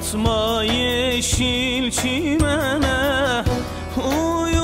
Uzatma yeşil çimene Uyu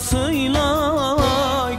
醉了